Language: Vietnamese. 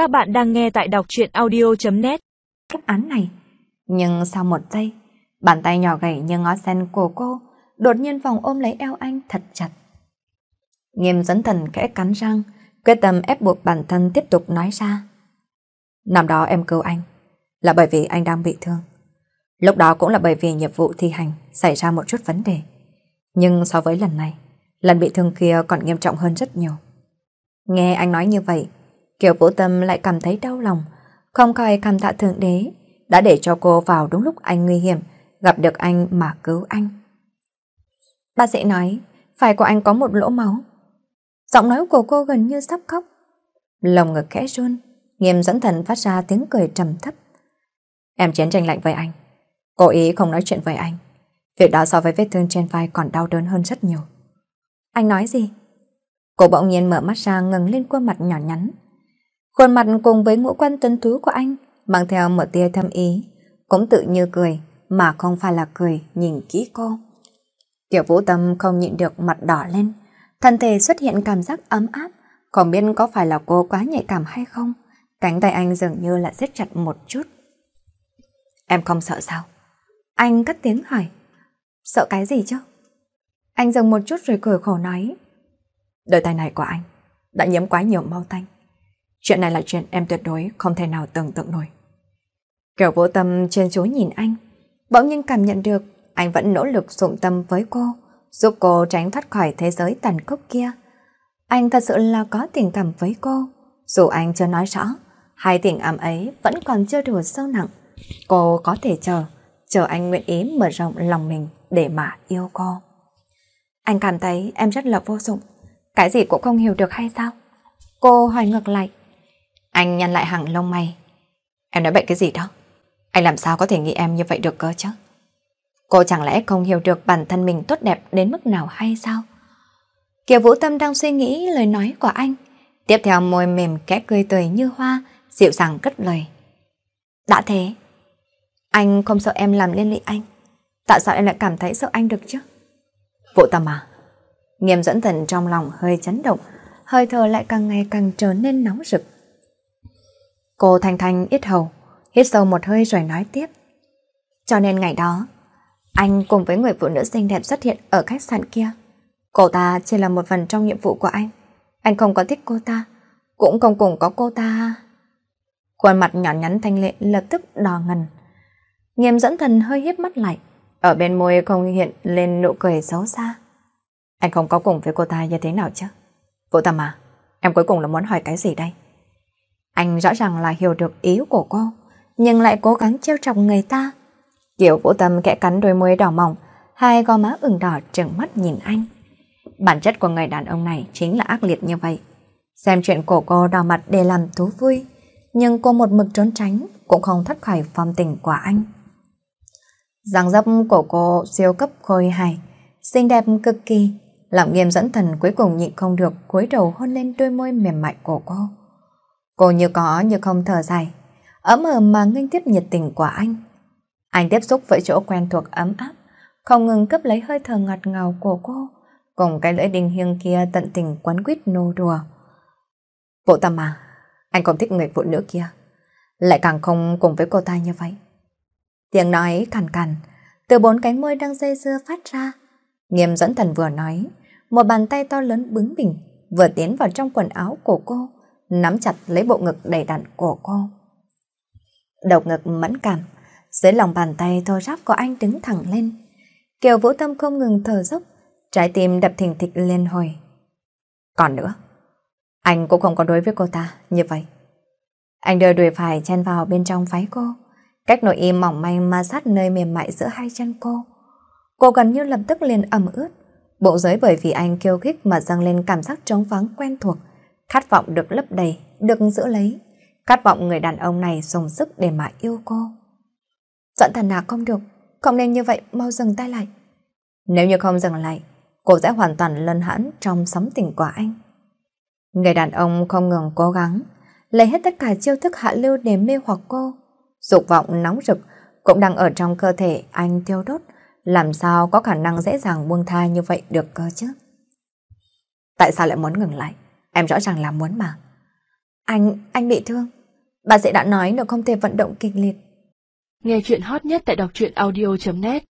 Các bạn đang nghe tại đọc truyện audio.net các án này. Nhưng sau một giây, bàn tay nhỏ gầy như ngó sen của cô đột nhiên vòng ôm lấy eo anh thật chặt. Nghiêm dẫn thần kẽ cắn răng, quyết tâm ép buộc bản thân tiếp tục nói ra. Năm đó em cứu anh, là bởi vì anh đang bị thương. Lúc đó cũng là bởi vì nhiệm vụ thi hành xảy ra một chút vấn đề. Nhưng so với lần này, lần bị thương kia còn nghiêm trọng hơn rất nhiều. Nghe anh nói như vậy, Kiều Vũ Tâm lại cảm thấy đau lòng, không coi cảm tạ thượng đế, đã để cho cô vào đúng lúc anh nguy hiểm, gặp được anh mà cứu anh. Bác sĩ nói, phải của anh có một lỗ máu. Giọng nói của cô gần như sắp khóc. Lòng ngực khẽ run, nghiêm dẫn thần phát ra tiếng cười trầm thấp. Em chiến tranh lạnh với anh, cố ý không nói chuyện với anh. Việc đó so với vết thương trên vai còn đau đớn hơn rất nhiều. Anh nói gì? Cô bỗng nhiên mở mắt ra ngừng lên khuôn mặt nhỏ nhắn. Khuôn mặt cùng với ngũ quan tuấn tú của anh mang theo một tia thâm ý, cũng tự như cười, mà không phải là cười nhìn kỹ cô. tiểu vũ tâm không nhịn được mặt đỏ lên, thân thể xuất hiện cảm giác ấm áp, không biết có phải là cô quá nhạy cảm hay không. Cánh tay anh dường như lại siết chặt một chút. Em không sợ sao? Anh cất tiếng hỏi. Sợ cái gì chứ? Anh dừng một chút rồi cười khổ nói. đôi tay này của anh đã nhiễm quá nhiều mau tanh. Chuyện này là chuyện em tuyệt đối không thể nào tưởng tượng nổi. Kiểu vô tâm trên chối nhìn anh, bỗng nhiên cảm nhận được anh vẫn nỗ lực dụng tâm với cô, giúp cô tránh thoát khỏi thế giới tàn khốc kia. Anh thật sự là có tình cảm với cô, dù anh chưa nói rõ, hai tình ảm ấy vẫn còn chưa đủ sâu nặng. Cô có thể chờ, chờ anh nguyện ý mở rộng lòng mình để mà yêu cô. Anh cảm thấy em rất là vô dụng, cái gì cũng không hiểu được hay sao? Cô hỏi ngược lại. Anh nhăn lại hàng lông mày. Em nói bậy cái gì đó? Anh làm sao có thể nghĩ em như vậy được cơ chứ? Cô chẳng lẽ không hiểu được bản thân mình tốt đẹp đến mức nào hay sao? Kiều Vũ Tâm đang suy nghĩ lời nói của anh. Tiếp theo môi mềm kẽ cười tươi như hoa, dịu dàng cất lời. Đã thế, anh không sợ em làm liên lụy anh. Tại sao em lại cảm thấy sợ anh được chứ? Vũ Tâm à? Nghiêm dẫn thần trong lòng hơi chấn động, hơi thở lại càng ngày càng trở nên nóng rực. Cô thanh thanh ít hầu, hít sâu một hơi rồi nói tiếp. Cho nên ngày đó, anh cùng với người phụ nữ xinh đẹp xuất hiện ở khách sạn kia. Cô ta chỉ là một phần trong nhiệm vụ của anh. Anh không có thích cô ta, cũng không cùng có cô ta. Khuôn mặt nhỏ nhắn thanh lệ lập tức đỏ ngần. Nghiêm dẫn thần hơi hiếp mắt lại, ở bên môi không hiện lên nụ cười xấu xa. Anh không có cùng với cô ta như thế nào chứ? Vũ Tâm à, em cuối cùng là muốn hỏi cái gì đây? Anh rõ ràng là hiểu được ý của cô, nhưng lại cố gắng trêu chọc người ta. Kiểu Vũ Tâm kẽ cắn đôi môi đỏ mỏng, hai gò má ửng đỏ trừng mắt nhìn anh. Bản chất của người đàn ông này chính là ác liệt như vậy. Xem chuyện của cô đỏ mặt để làm thú vui, nhưng cô một mực trốn tránh cũng không thoát khỏi phong tình của anh. Giang dấp của cô siêu cấp khôi hài, xinh đẹp cực kỳ, làm nghiêm dẫn thần cuối cùng nhịn không được cúi đầu hôn lên đôi môi mềm mại của cô. Cô như có như không thở dài, ấm ầm mà nghênh tiếp nhiệt tình của anh. Anh tiếp xúc với chỗ quen thuộc ấm áp, không ngừng cấp lấy hơi thở ngọt ngào của cô, cùng cái lưỡi đinh hiêng kia tận tình quấn quýt nô đùa. Vũ Tâm à, anh không thích người phụ nữ kia, lại càng không cùng với cô ta như vậy. Tiếng nói cằn cằn, từ bốn cánh môi đang dây dưa phát ra. Nghiêm dẫn thần vừa nói, một bàn tay to lớn bướng bỉnh vừa tiến vào trong quần áo của cô, nắm chặt lấy bộ ngực đầy đặn của cô. Đầu ngực mẫn cảm, dưới lòng bàn tay thô ráp của anh đứng thẳng lên. Kiều Vũ Tâm không ngừng thở dốc, trái tim đập thình thịch lên hồi. Còn nữa, anh cũng không có đối với cô ta như vậy. Anh đưa đùi phải chen vào bên trong váy cô, cách nội y mỏng manh ma sát nơi mềm mại giữa hai chân cô. Cô gần như lập tức liền ẩm ướt, bộ giới bởi vì anh kêu khích mà dâng lên cảm giác trống vắng quen thuộc, khát vọng được lấp đầy, được giữ lấy, khát vọng người đàn ông này dùng sức để mà yêu cô. dọn thần à không được, không nên như vậy, mau dừng tay lại. Nếu như không dừng lại, cô sẽ hoàn toàn lân hãn trong sóng tình của anh. Người đàn ông không ngừng cố gắng, lấy hết tất cả chiêu thức hạ lưu để mê hoặc cô. Dục vọng nóng rực cũng đang ở trong cơ thể anh tiêu đốt, làm sao có khả năng dễ dàng buông tha như vậy được cơ chứ? Tại sao lại muốn ngừng lại? Em rõ ràng là muốn mà. Anh, anh bị thương. bà sĩ đã nói nó không thể vận động kịch liệt. Nghe chuyện hot nhất tại đọc truyện audio.net